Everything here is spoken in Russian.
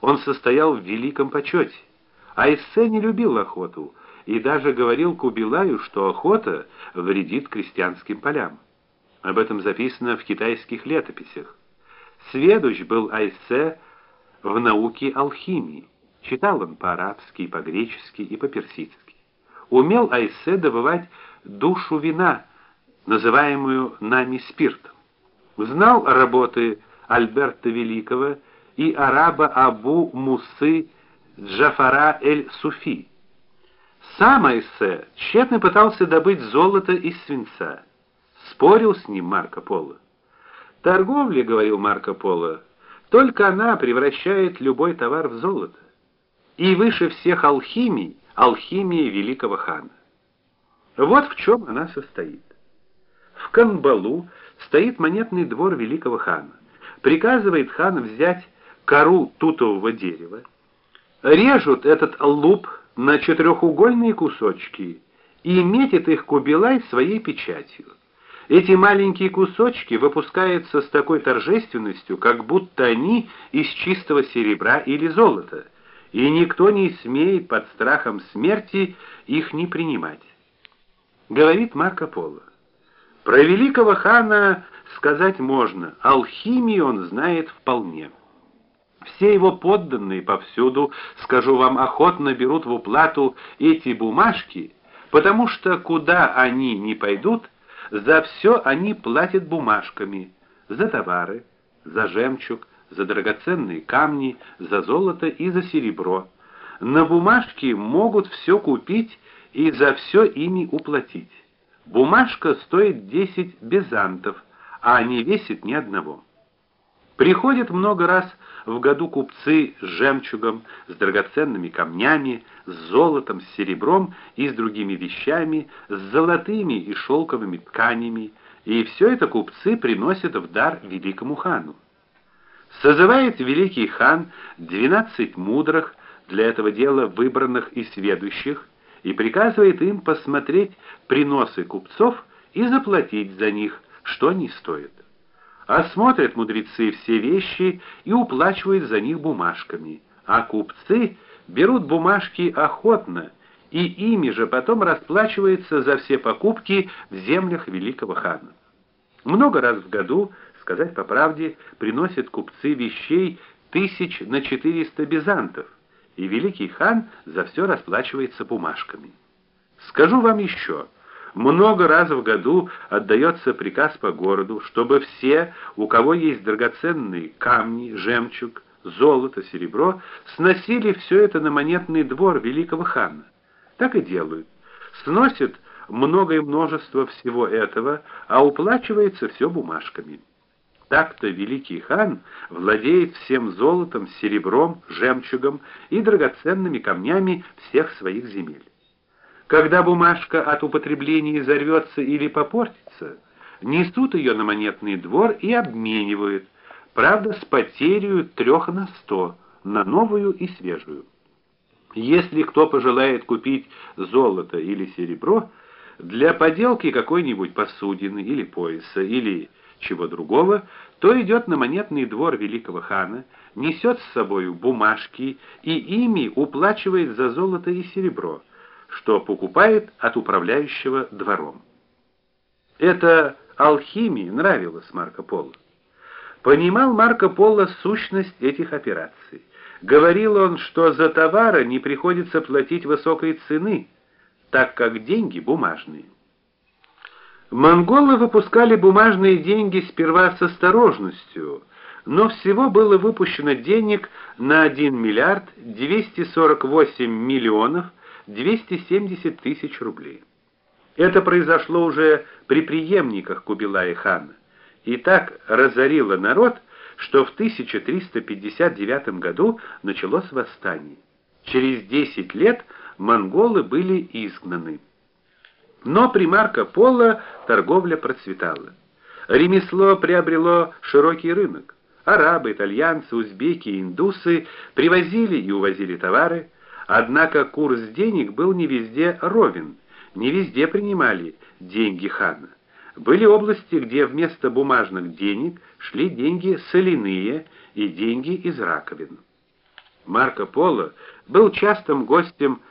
он состоял в великом почете. Айссе не любил охоту и даже говорил Кубилаю, что охота вредит крестьянским полям. Об этом записано в китайских летописях. Сведущ был Айссе в науке алхимии. Читал он по-арабски, по-гречески и по-персидски. Умел Айссе добывать душу вина, называемую нами спиртом. Знал работы Альберта Великого и араба Абу Мусы Джафара эль-Суфи. Сам Айсе тщетно пытался добыть золото из свинца. Спорил с ним Марко Поло. Торговля, говорил Марко Поло, только она превращает любой товар в золото. И выше всех алхимий алхимия великого хана. Вот в чем она состоит. В Канбалу стоит монетный двор великого хана. Приказывает хан взять кору тутового дерева, режут этот луп на четырехугольные кусочки и метит их Кубилай своей печатью. Эти маленькие кусочки выпускаются с такой торжественностью, как будто они из чистого серебра или золота, и никто не смеет под страхом смерти их не принимать. Говорит Марко Поло. Про великого хана сказать можно, алхимию он знает вполне. Все его подданные повсюду, скажу вам, охотно берут в уплату эти бумажки, потому что куда они ни пойдут, за все они платят бумажками: за товары, за жемчуг, за драгоценные камни, за золото и за серебро. На бумажке могут все купить и за все ими уплатить. Бумажка стоит 10 безантов, а не весит ни одного. Приходят много раз в году купцы с жемчугом, с драгоценными камнями, с золотом, с серебром и с другими вещами, с золотыми и шелковыми тканями, и все это купцы приносят в дар великому хану. Созывает великий хан двенадцать мудрых для этого дела выбранных и сведущих и приказывает им посмотреть приносы купцов и заплатить за них, что они стоят. Осмотрят мудрецы все вещи и уплачивают за них бумажками, а купцы берут бумажки охотно и ими же потом расплачиваются за все покупки в землях великого хана. Много раз в году, сказать по правде, приносят купцы вещей тысяч на четыреста безантов, и великий хан за все расплачивается бумажками. Скажу вам еще, много раз в году отдается приказ по городу, чтобы все, у кого есть драгоценные камни, жемчуг, золото, серебро, сносили все это на монетный двор великого хана. Так и делают. Сносят многое множество всего этого, а уплачивается все бумажками. Так-то великий хан владеет всем золотом, серебром, жемчугом и драгоценными камнями всех своих земель. Когда бумажка от употребления изорвется или попортится, несут ее на монетный двор и обменивают, правда, с потерей трех на сто, на новую и свежую. Если кто пожелает купить золото или серебро для поделки какой-нибудь посудины или пояса или чего другого, то идет на монетный двор великого хана, несет с собой бумажки и ими уплачивает за золото и серебро что покупает от управляющего двором. Это алхимии нравилось Марко Поло. Понимал Марко Поло сущность этих операций. Говорил он, что за товары не приходится платить высокой цены, так как деньги бумажные. Монголы выпускали бумажные деньги сперва с осторожностью, но всего было выпущено денег на 1 миллиард 248 миллионов 270 тысяч рублей. Это произошло уже при преемниках Кубилая хана и так разорило народ, что в 1359 году началось восстание. Через 10 лет монголы были изгнаны. Но при Марко Поло торговля процветала. Ремесло приобрело широкий рынок. Арабы, итальянцы, узбеки и индусы привозили и увозили товары, Однако курс денег был не везде ровен, не везде принимали деньги хана. Были области, где вместо бумажных денег шли деньги соляные и деньги из раковин. Марко Поло был частым гостем